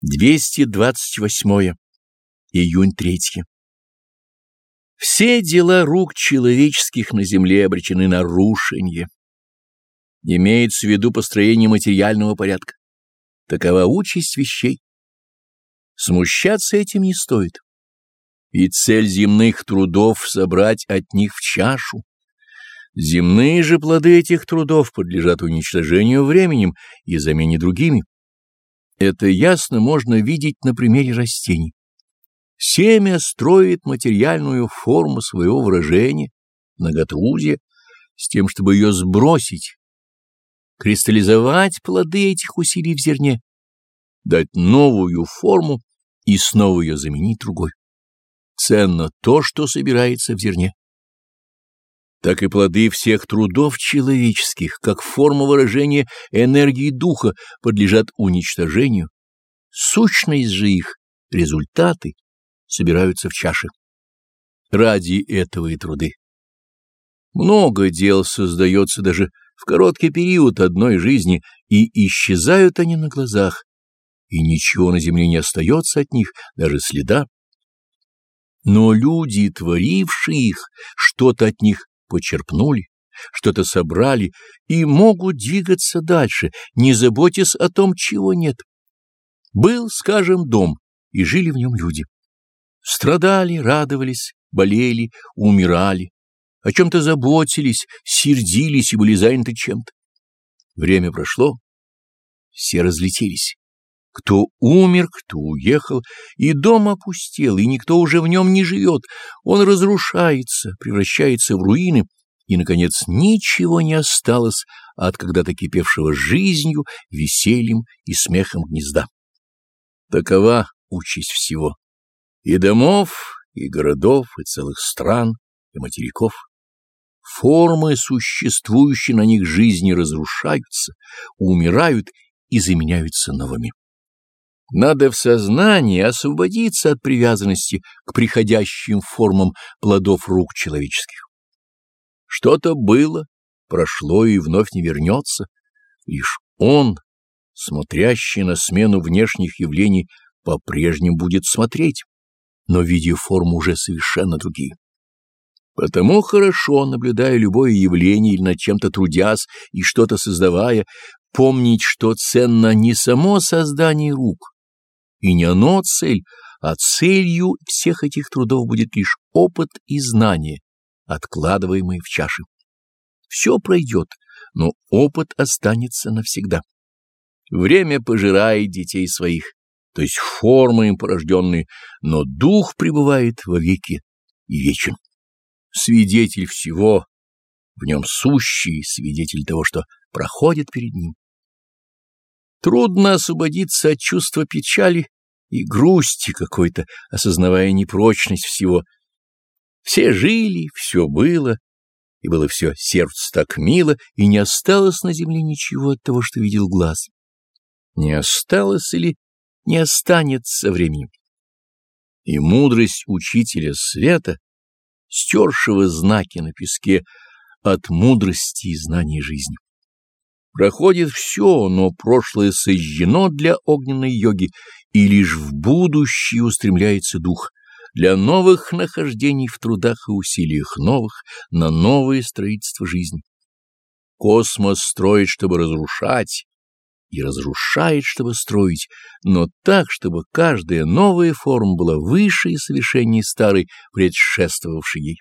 228. Июнь 3. Все дела рук человеческих на земле обречены на рушение. Имеется в виду построение материального порядка. Такова участь вещей. Смущаться этим не стоит. И цель земных трудов — собрать от них в чашу. Земные же плоды этих трудов подлежат уничтожению временем и замене другими. Это ясно можно видеть на примере растений. Семя строит материальную форму своего выражения, многотрудия, с тем, чтобы ее сбросить, кристаллизовать плоды этих усилий в зерне, дать новую форму и снова ее заменить другой. Ценно то, что собирается в зерне так и плоды всех трудов человеческих, как форма выражения энергии духа, подлежат уничтожению. Сущность же их, результаты, собираются в чаше. Ради этого и труды. Много дел создается даже в короткий период одной жизни, и исчезают они на глазах, и ничего на земле не остается от них, даже следа. Но люди, творившие их, что-то от них почерпнули, что-то собрали и могут двигаться дальше, не заботясь о том, чего нет. Был, скажем, дом, и жили в нем люди. Страдали, радовались, болели, умирали, о чем-то заботились, сердились и были заняты чем-то. Время прошло, все разлетелись. Кто умер, кто уехал, и дом опустел, и никто уже в нем не живет. Он разрушается, превращается в руины, и, наконец, ничего не осталось от когда-то кипевшего жизнью, весельем и смехом гнезда. Такова участь всего. И домов, и городов, и целых стран, и материков. Формы, существующие на них жизни, разрушаются, умирают и заменяются новыми. Надо в сознании освободиться от привязанности к приходящим формам плодов рук человеческих. Что-то было, прошло и вновь не вернется. Лишь он, смотрящий на смену внешних явлений, по-прежнему будет смотреть, но видя форму уже совершенно другие. Потому хорошо, наблюдая любое явление или над чем-то трудясь и что-то создавая, помнить, что ценно не само создание рук, и не оно цель, а целью всех этих трудов будет лишь опыт и знание, откладываемые в чаши. Все пройдет, но опыт останется навсегда. Время пожирает детей своих, то есть формы им порожденные, но дух пребывает вовеки и вечен. Свидетель всего, в нем сущий, свидетель того, что проходит перед ним. Трудно освободиться от чувства печали и грусти какой-то, осознавая непрочность всего. Все жили, все было, и было все сердце так мило, и не осталось на земле ничего от того, что видел глаз. Не осталось или не останется со временем. И мудрость учителя света, стершего знаки на песке от мудрости и знаний жизни. Проходит все, но прошлое сожжено для огненной йоги, и лишь в будущее устремляется дух для новых нахождений в трудах и усилиях новых на новое строительство жизни. Космос строит, чтобы разрушать, и разрушает, чтобы строить, но так, чтобы каждая новая форма была выше и совершеннее старой, предшествовавшей ей.